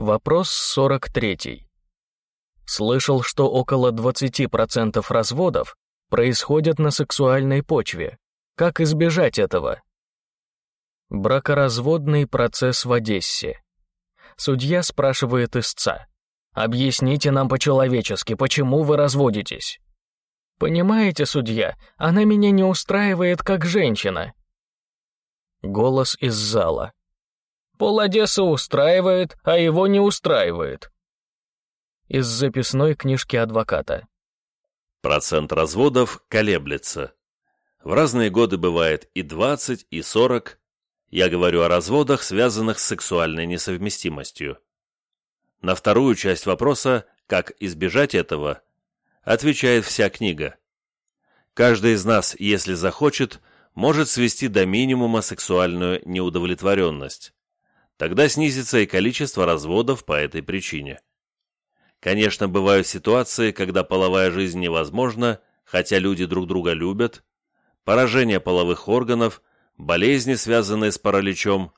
Вопрос 43. Слышал, что около 20% разводов происходят на сексуальной почве. Как избежать этого? Бракоразводный процесс в Одессе. Судья спрашивает истца. «Объясните нам по-человечески, почему вы разводитесь?» «Понимаете, судья, она меня не устраивает как женщина». Голос из зала. Пол Одессы устраивает, а его не устраивает. Из записной книжки адвоката. Процент разводов колеблется. В разные годы бывает и 20, и 40. Я говорю о разводах, связанных с сексуальной несовместимостью. На вторую часть вопроса «Как избежать этого?» отвечает вся книга. Каждый из нас, если захочет, может свести до минимума сексуальную неудовлетворенность. Тогда снизится и количество разводов по этой причине. Конечно, бывают ситуации, когда половая жизнь невозможна, хотя люди друг друга любят, поражение половых органов, болезни, связанные с параличом.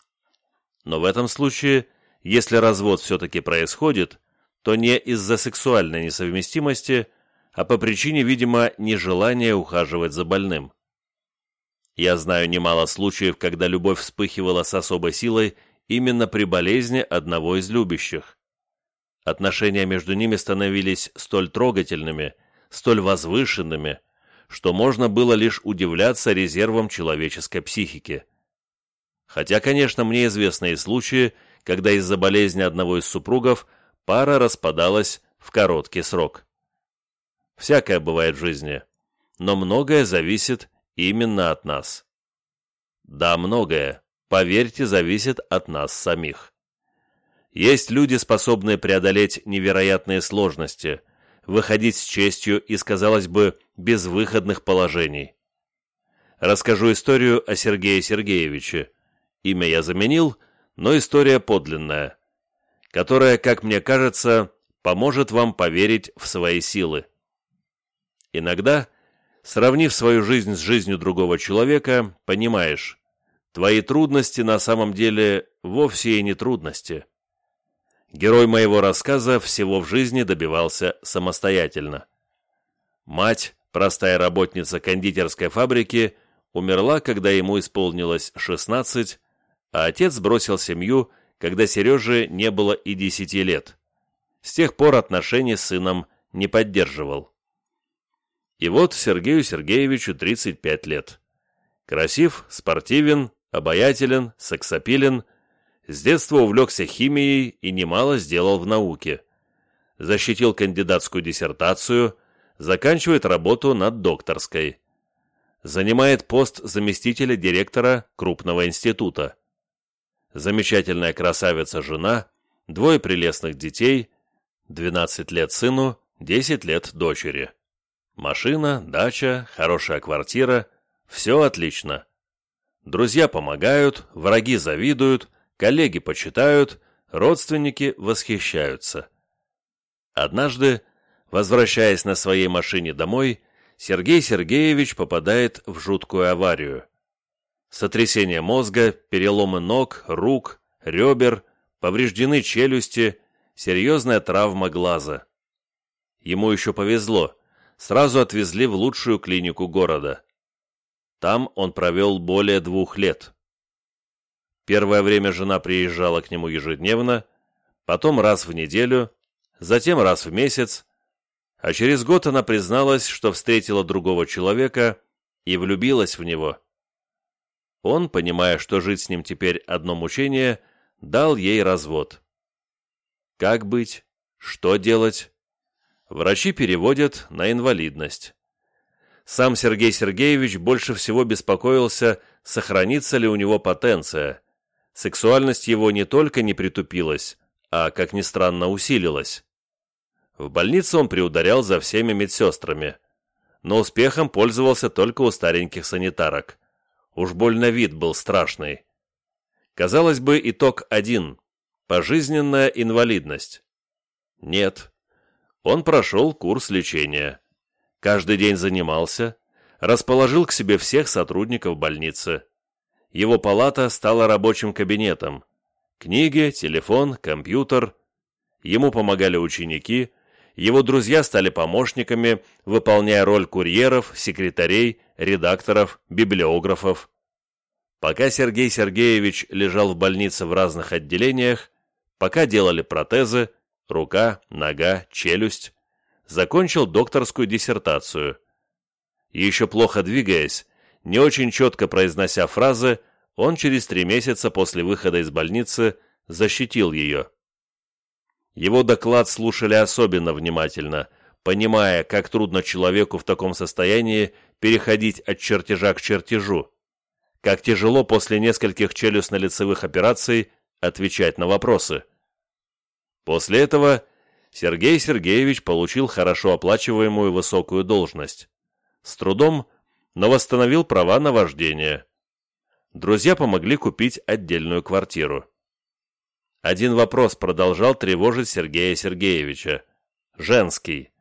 Но в этом случае, если развод все-таки происходит, то не из-за сексуальной несовместимости, а по причине, видимо, нежелания ухаживать за больным. Я знаю немало случаев, когда любовь вспыхивала с особой силой именно при болезни одного из любящих. Отношения между ними становились столь трогательными, столь возвышенными, что можно было лишь удивляться резервам человеческой психики. Хотя, конечно, мне известны и случаи, когда из-за болезни одного из супругов пара распадалась в короткий срок. Всякое бывает в жизни, но многое зависит именно от нас. Да, многое, поверьте, зависит от нас самих. Есть люди, способные преодолеть невероятные сложности, выходить с честью из, казалось бы, безвыходных положений. Расскажу историю о Сергее Сергеевиче. Имя я заменил, но история подлинная, которая, как мне кажется, поможет вам поверить в свои силы. Иногда, сравнив свою жизнь с жизнью другого человека, понимаешь, Твои трудности на самом деле вовсе и не трудности. Герой моего рассказа всего в жизни добивался самостоятельно. Мать, простая работница кондитерской фабрики, умерла, когда ему исполнилось 16, а отец бросил семью, когда Сереже не было и 10 лет. С тех пор отношения с сыном не поддерживал. И вот Сергею Сергеевичу 35 лет. Красив, спортивен, обаятелен, сексапилен, с детства увлекся химией и немало сделал в науке. Защитил кандидатскую диссертацию, заканчивает работу над докторской. Занимает пост заместителя директора крупного института. Замечательная красавица-жена, двое прелестных детей, 12 лет сыну, 10 лет дочери. Машина, дача, хорошая квартира – все отлично. Друзья помогают, враги завидуют, коллеги почитают, родственники восхищаются. Однажды, возвращаясь на своей машине домой, Сергей Сергеевич попадает в жуткую аварию. Сотрясение мозга, переломы ног, рук, ребер, повреждены челюсти, серьезная травма глаза. Ему еще повезло, сразу отвезли в лучшую клинику города. Там он провел более двух лет. Первое время жена приезжала к нему ежедневно, потом раз в неделю, затем раз в месяц, а через год она призналась, что встретила другого человека и влюбилась в него. Он, понимая, что жить с ним теперь одно мучение, дал ей развод. Как быть? Что делать? Врачи переводят на инвалидность. Сам Сергей Сергеевич больше всего беспокоился, сохранится ли у него потенция. Сексуальность его не только не притупилась, а, как ни странно, усилилась. В больнице он приударял за всеми медсестрами, но успехом пользовался только у стареньких санитарок. Уж больно вид был страшный. Казалось бы, итог один – пожизненная инвалидность. Нет. Он прошел курс лечения каждый день занимался, расположил к себе всех сотрудников больницы. Его палата стала рабочим кабинетом. Книги, телефон, компьютер ему помогали ученики, его друзья стали помощниками, выполняя роль курьеров, секретарей, редакторов, библиографов. Пока Сергей Сергеевич лежал в больнице в разных отделениях, пока делали протезы, рука, нога, челюсть, закончил докторскую диссертацию. Еще плохо двигаясь, не очень четко произнося фразы, он через три месяца после выхода из больницы защитил ее. Его доклад слушали особенно внимательно, понимая, как трудно человеку в таком состоянии переходить от чертежа к чертежу, как тяжело после нескольких челюстно-лицевых операций отвечать на вопросы. После этого Сергей Сергеевич получил хорошо оплачиваемую высокую должность. С трудом, но восстановил права на вождение. Друзья помогли купить отдельную квартиру. Один вопрос продолжал тревожить Сергея Сергеевича. Женский.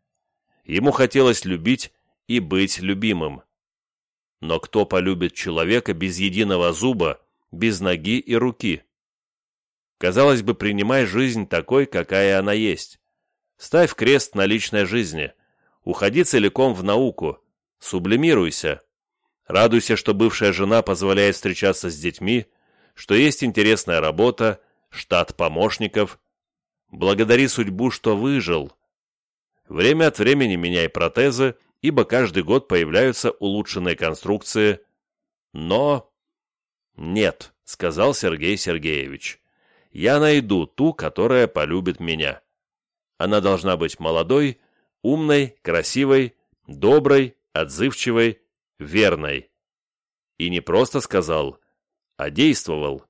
Ему хотелось любить и быть любимым. Но кто полюбит человека без единого зуба, без ноги и руки? Казалось бы, принимай жизнь такой, какая она есть. Ставь крест на личной жизни. Уходи целиком в науку. Сублимируйся. Радуйся, что бывшая жена позволяет встречаться с детьми, что есть интересная работа, штат помощников. Благодари судьбу, что выжил. Время от времени меняй протезы, ибо каждый год появляются улучшенные конструкции. Но... «Нет», — сказал Сергей Сергеевич. «Я найду ту, которая полюбит меня. Она должна быть молодой, умной, красивой, доброй, отзывчивой, верной». И не просто сказал, а действовал.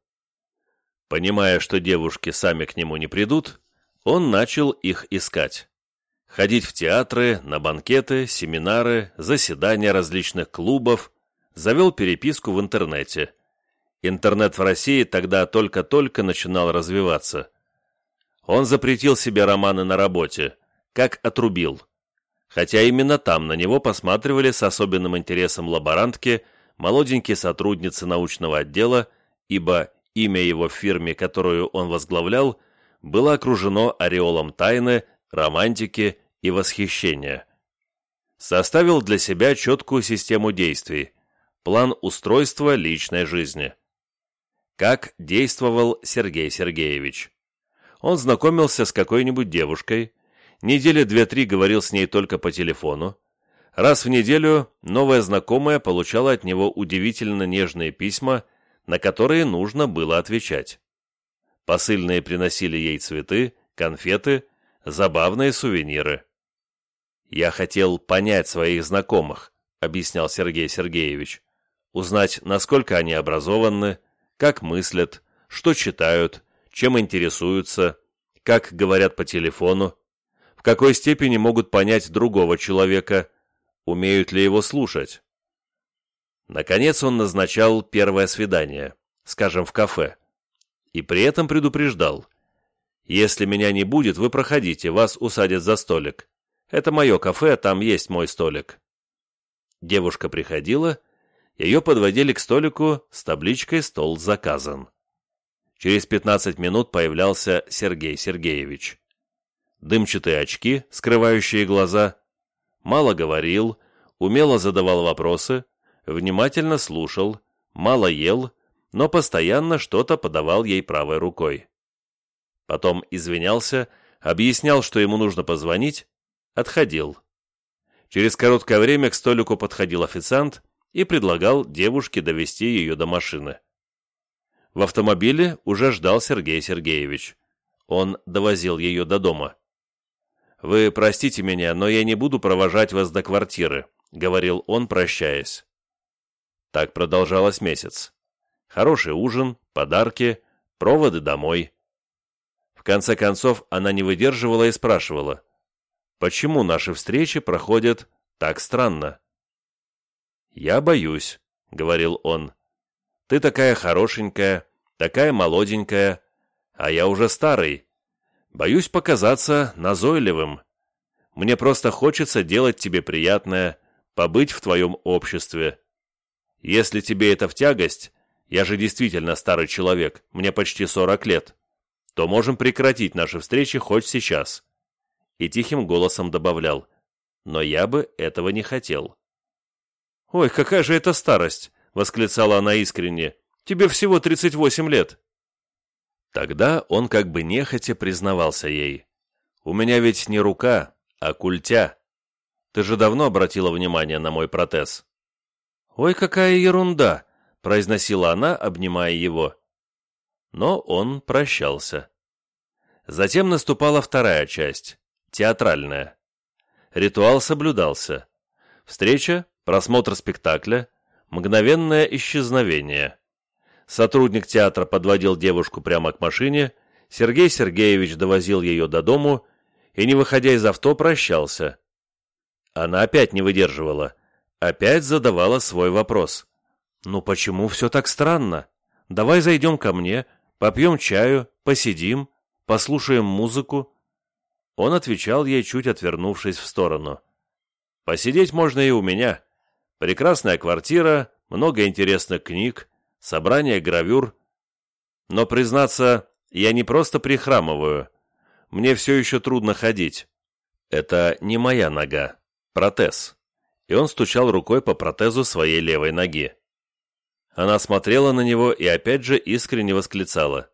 Понимая, что девушки сами к нему не придут, он начал их искать. Ходить в театры, на банкеты, семинары, заседания различных клубов, завел переписку в интернете. Интернет в России тогда только-только начинал развиваться. Он запретил себе романы на работе, как отрубил. Хотя именно там на него посматривали с особенным интересом лаборантки, молоденькие сотрудницы научного отдела, ибо Имя его в фирме, которую он возглавлял, было окружено ореолом тайны, романтики и восхищения. Составил для себя четкую систему действий, план устройства личной жизни. Как действовал Сергей Сергеевич? Он знакомился с какой-нибудь девушкой, недели две-три говорил с ней только по телефону, Раз в неделю новая знакомая получала от него удивительно нежные письма на которые нужно было отвечать. Посыльные приносили ей цветы, конфеты, забавные сувениры. «Я хотел понять своих знакомых», — объяснял Сергей Сергеевич, «узнать, насколько они образованы, как мыслят, что читают, чем интересуются, как говорят по телефону, в какой степени могут понять другого человека, умеют ли его слушать. Наконец он назначал первое свидание, скажем, в кафе. И при этом предупреждал. «Если меня не будет, вы проходите, вас усадят за столик. Это мое кафе, там есть мой столик». Девушка приходила, ее подводили к столику с табличкой «Стол заказан». Через 15 минут появлялся Сергей Сергеевич. Дымчатые очки, скрывающие глаза, мало говорил, умело задавал вопросы, внимательно слушал, мало ел, но постоянно что-то подавал ей правой рукой. Потом извинялся, объяснял, что ему нужно позвонить, отходил. Через короткое время к столику подходил официант и предлагал девушке довести ее до машины. В автомобиле уже ждал Сергей Сергеевич. Он довозил ее до дома. «Вы простите меня, но я не буду провожать вас до квартиры», — говорил он, прощаясь. Так продолжалось месяц. Хороший ужин, подарки, проводы домой. В конце концов, она не выдерживала и спрашивала, почему наши встречи проходят так странно? «Я боюсь», — говорил он. «Ты такая хорошенькая, такая молоденькая, а я уже старый. Боюсь показаться назойливым. Мне просто хочется делать тебе приятное, побыть в твоем обществе. Если тебе это в тягость, я же действительно старый человек, мне почти сорок лет. то можем прекратить наши встречи хоть сейчас. И тихим голосом добавлял, но я бы этого не хотел. «Ой, какая же это старость!» — восклицала она искренне. «Тебе всего 38 лет!» Тогда он как бы нехотя признавался ей. «У меня ведь не рука, а культя. Ты же давно обратила внимание на мой протез?» «Ой, какая ерунда!» — произносила она, обнимая его. Но он прощался. Затем наступала вторая часть, театральная. Ритуал соблюдался. Встреча, просмотр спектакля, мгновенное исчезновение. Сотрудник театра подводил девушку прямо к машине, Сергей Сергеевич довозил ее до дому и, не выходя из авто, прощался. Она опять не выдерживала, опять задавала свой вопрос. «Ну почему все так странно? Давай зайдем ко мне, попьем чаю, посидим, послушаем музыку». Он отвечал ей, чуть отвернувшись в сторону. «Посидеть можно и у меня. Прекрасная квартира, много интересных книг, собрание гравюр. Но, признаться, я не просто прихрамываю. Мне все еще трудно ходить. Это не моя нога, протез. И он стучал рукой по протезу своей левой ноги. Она смотрела на него и опять же искренне восклицала.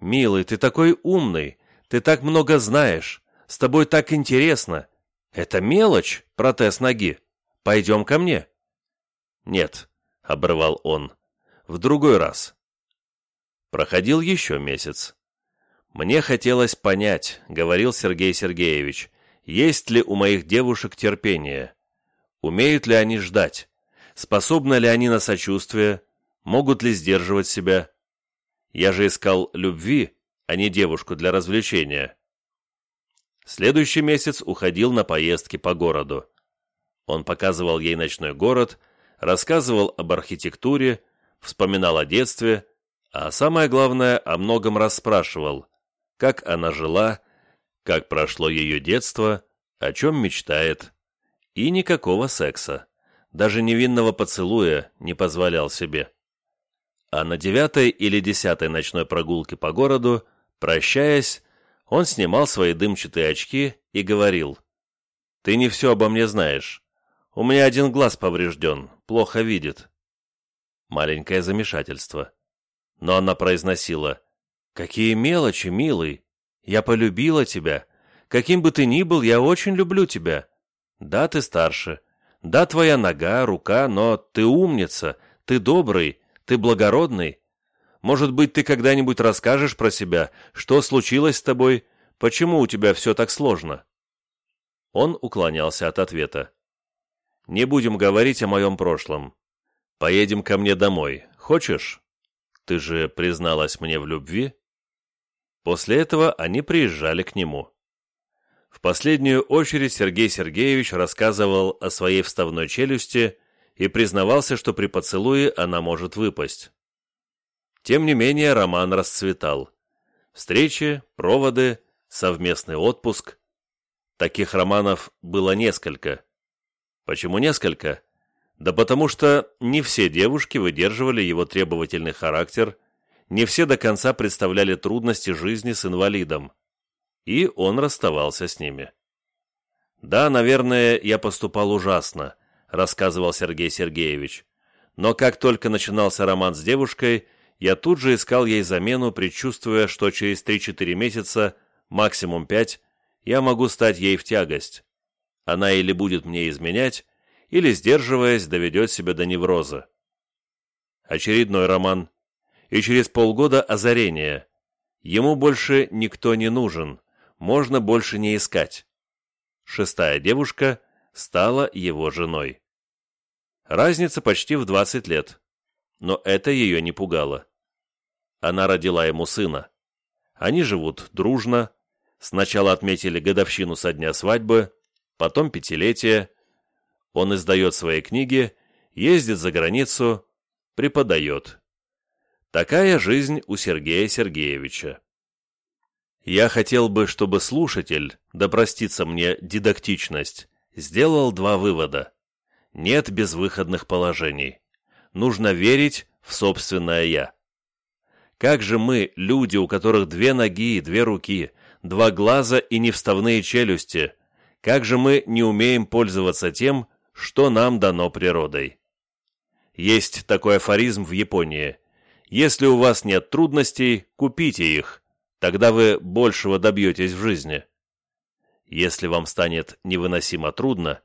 «Милый, ты такой умный, ты так много знаешь, с тобой так интересно. Это мелочь, протез ноги. Пойдем ко мне». «Нет», — обрывал он, в другой раз. Проходил еще месяц. «Мне хотелось понять», — говорил Сергей Сергеевич, «есть ли у моих девушек терпение? Умеют ли они ждать? Способны ли они на сочувствие? Могут ли сдерживать себя? Я же искал любви, а не девушку для развлечения». Следующий месяц уходил на поездки по городу. Он показывал ей ночной город, рассказывал об архитектуре, вспоминал о детстве, а самое главное, о многом расспрашивал, как она жила, как прошло ее детство, о чем мечтает. И никакого секса, даже невинного поцелуя не позволял себе. А на девятой или десятой ночной прогулке по городу, прощаясь, он снимал свои дымчатые очки и говорил, «Ты не все обо мне знаешь. У меня один глаз поврежден, плохо видит маленькое замешательство. Но она произносила «Какие мелочи, милый! Я полюбила тебя. Каким бы ты ни был, я очень люблю тебя. Да, ты старше. Да, твоя нога, рука, но ты умница, ты добрый, ты благородный. Может быть, ты когда-нибудь расскажешь про себя, что случилось с тобой, почему у тебя все так сложно?» Он уклонялся от ответа. «Не будем говорить о моем прошлом. Поедем ко мне домой. Хочешь? Ты же призналась мне в любви?» После этого они приезжали к нему. В последнюю очередь Сергей Сергеевич рассказывал о своей вставной челюсти и признавался, что при поцелуе она может выпасть. Тем не менее, роман расцветал. Встречи, проводы, совместный отпуск. Таких романов было несколько. Почему несколько? Да потому что не все девушки выдерживали его требовательный характер, не все до конца представляли трудности жизни с инвалидом. И он расставался с ними. «Да, наверное, я поступал ужасно», — рассказывал Сергей Сергеевич. «Но как только начинался роман с девушкой, я тут же искал ей замену, предчувствуя, что через 3-4 месяца, максимум 5, я могу стать ей в тягость. Она или будет мне изменять, или, сдерживаясь, доведет себя до невроза. Очередной роман. И через полгода озарение. Ему больше никто не нужен, можно больше не искать. Шестая девушка стала его женой. Разница почти в 20 лет, но это ее не пугало. Она родила ему сына. Они живут дружно, сначала отметили годовщину со дня свадьбы, потом пятилетие, он издает свои книги, ездит за границу, преподает. Такая жизнь у Сергея Сергеевича. Я хотел бы, чтобы слушатель, да простится мне дидактичность, сделал два вывода. Нет безвыходных положений. Нужно верить в собственное «я». Как же мы, люди, у которых две ноги и две руки, два глаза и невставные челюсти, как же мы не умеем пользоваться тем, что нам дано природой? Есть такой афоризм в Японии. Если у вас нет трудностей, купите их, тогда вы большего добьетесь в жизни. Если вам станет невыносимо трудно,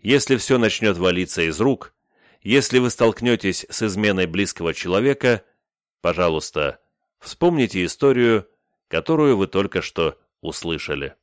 если все начнет валиться из рук, если вы столкнетесь с изменой близкого человека, пожалуйста, вспомните историю, которую вы только что услышали.